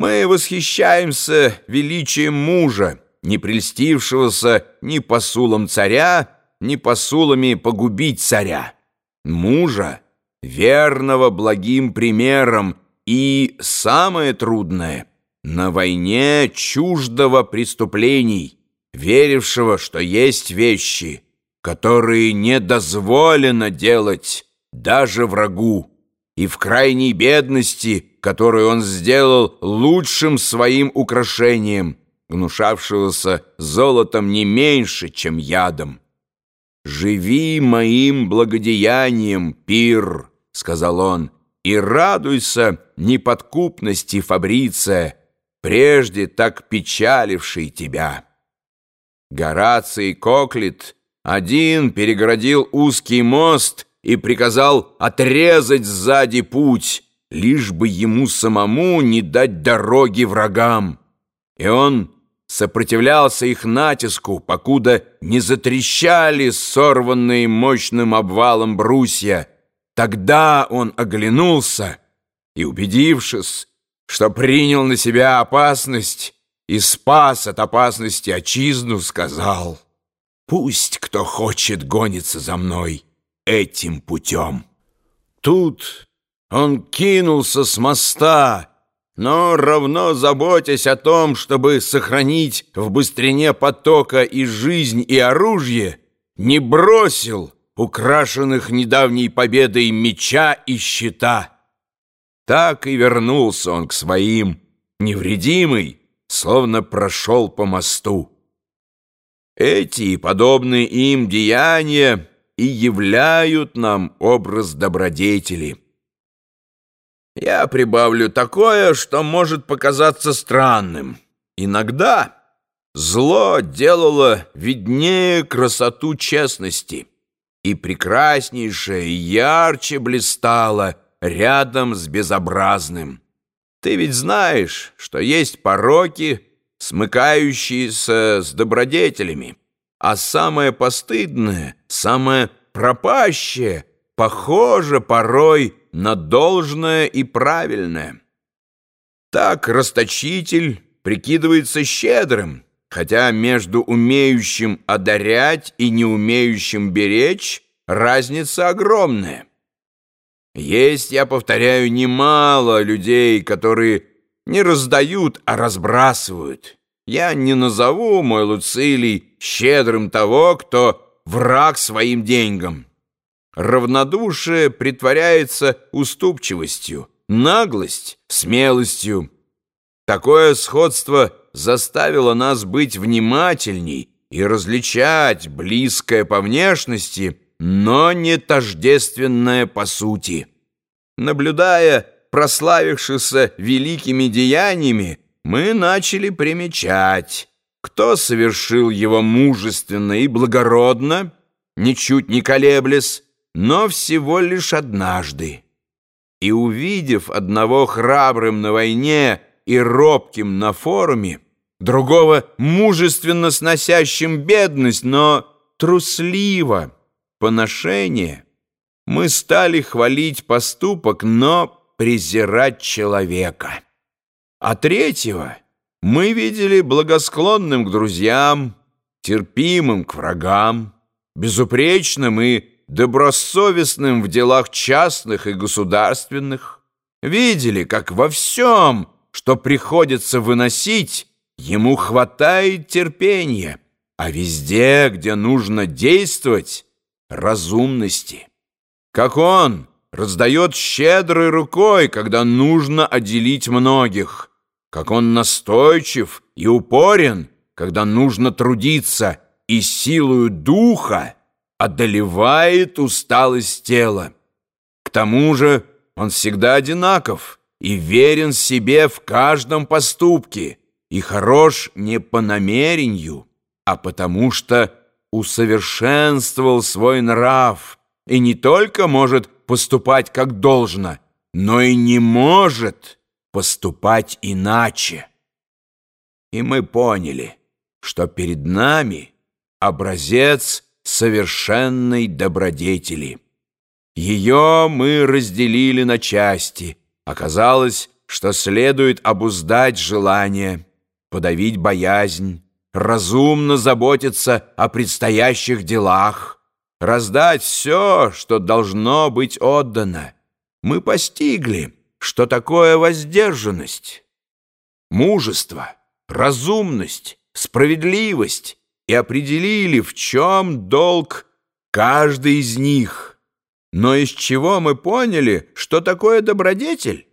Мы восхищаемся величием мужа, не прельстившегося ни посулом царя, ни посулами погубить царя. Мужа, верного благим примером, и, самое трудное, на войне чуждого преступлений, верившего, что есть вещи, которые не дозволено делать даже врагу, и в крайней бедности, которую он сделал лучшим своим украшением, гнушавшегося золотом не меньше, чем ядом. «Живи моим благодеянием, пир», — сказал он, — «и радуйся неподкупности Фабриция, прежде так печаливший тебя». Гораций Коклит один перегородил узкий мост и приказал отрезать сзади путь, лишь бы ему самому не дать дороги врагам. И он сопротивлялся их натиску, покуда не затрещали сорванные мощным обвалом брусья. Тогда он оглянулся и, убедившись, что принял на себя опасность и спас от опасности отчизну, сказал, «Пусть кто хочет гонится за мной этим путем». Тут он кинулся с моста, но равно заботясь о том, чтобы сохранить в быстрине потока и жизнь, и оружие, не бросил украшенных недавней победой меча и щита. Так и вернулся он к своим, невредимый, словно прошел по мосту. Эти и подобные им деяния и являют нам образ добродетели. Я прибавлю такое, что может показаться странным. Иногда зло делало виднее красоту честности, и прекраснейшее и ярче блистало рядом с безобразным. Ты ведь знаешь, что есть пороки, смыкающиеся с добродетелями, а самое постыдное, самое пропащее похоже порой на должное и правильное. Так расточитель прикидывается щедрым, хотя между умеющим одарять и не умеющим беречь разница огромная. Есть, я повторяю, немало людей, которые не раздают, а разбрасывают. Я не назову, мой Луцилий, щедрым того, кто враг своим деньгам. Равнодушие притворяется уступчивостью, наглость — смелостью. Такое сходство заставило нас быть внимательней и различать близкое по внешности, но не тождественное по сути. Наблюдая прославившихся великими деяниями, мы начали примечать, кто совершил его мужественно и благородно, ничуть не колеблясь, но всего лишь однажды. И увидев одного храбрым на войне и робким на форуме, другого мужественно сносящим бедность, но трусливо поношение, мы стали хвалить поступок, но презирать человека. А третьего мы видели благосклонным к друзьям, терпимым к врагам, безупречным и добросовестным в делах частных и государственных, видели, как во всем, что приходится выносить, ему хватает терпения, а везде, где нужно действовать, разумности. Как он раздает щедрой рукой, когда нужно отделить многих, как он настойчив и упорен, когда нужно трудиться, и силою духа, одолевает усталость тела. К тому же он всегда одинаков и верен себе в каждом поступке, и хорош не по намерению, а потому что усовершенствовал свой нрав и не только может поступать как должно, но и не может поступать иначе. И мы поняли, что перед нами образец – совершенной добродетели. Ее мы разделили на части. Оказалось, что следует обуздать желание, подавить боязнь, разумно заботиться о предстоящих делах, раздать все, что должно быть отдано. Мы постигли, что такое воздержанность, мужество, разумность, справедливость и определили, в чем долг каждый из них. Но из чего мы поняли, что такое добродетель?